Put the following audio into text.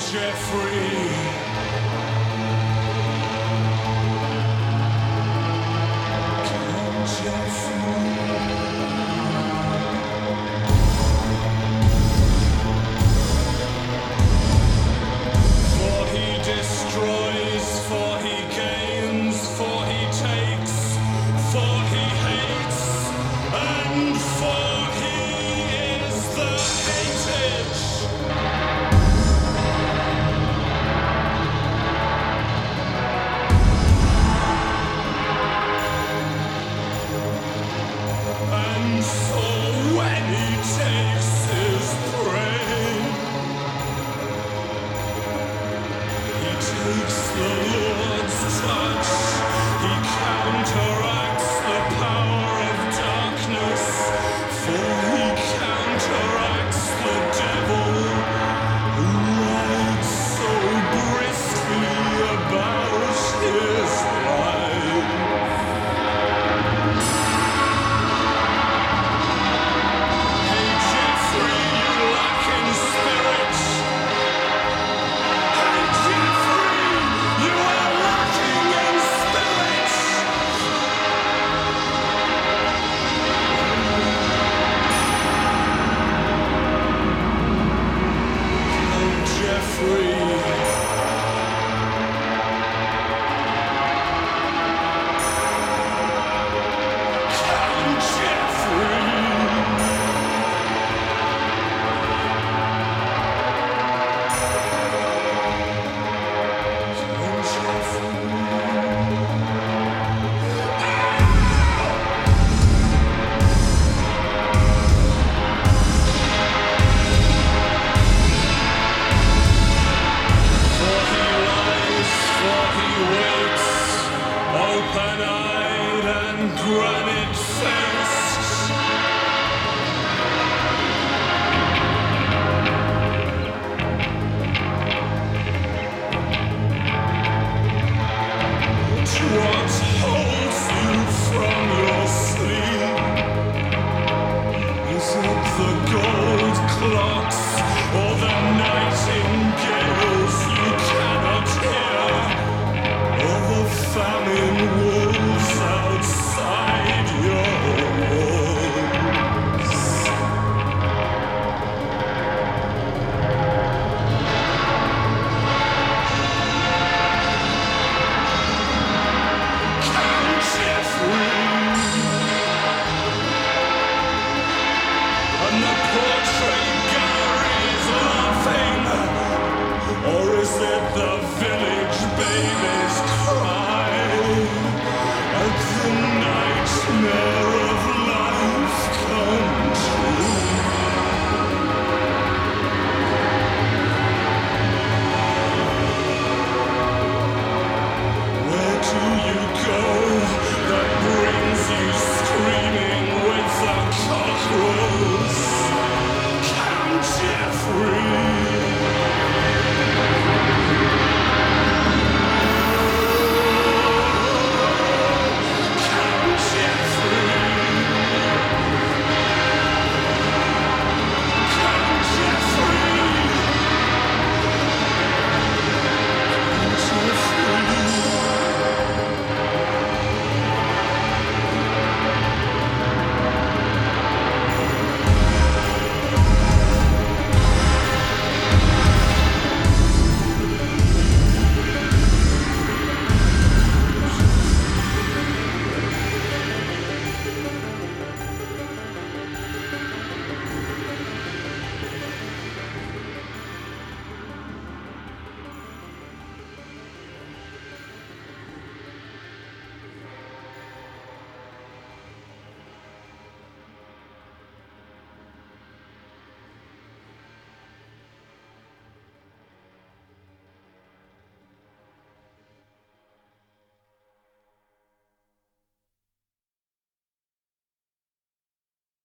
Jeffrey. Jeffrey. takes the Lord's touch, he counteracts. running.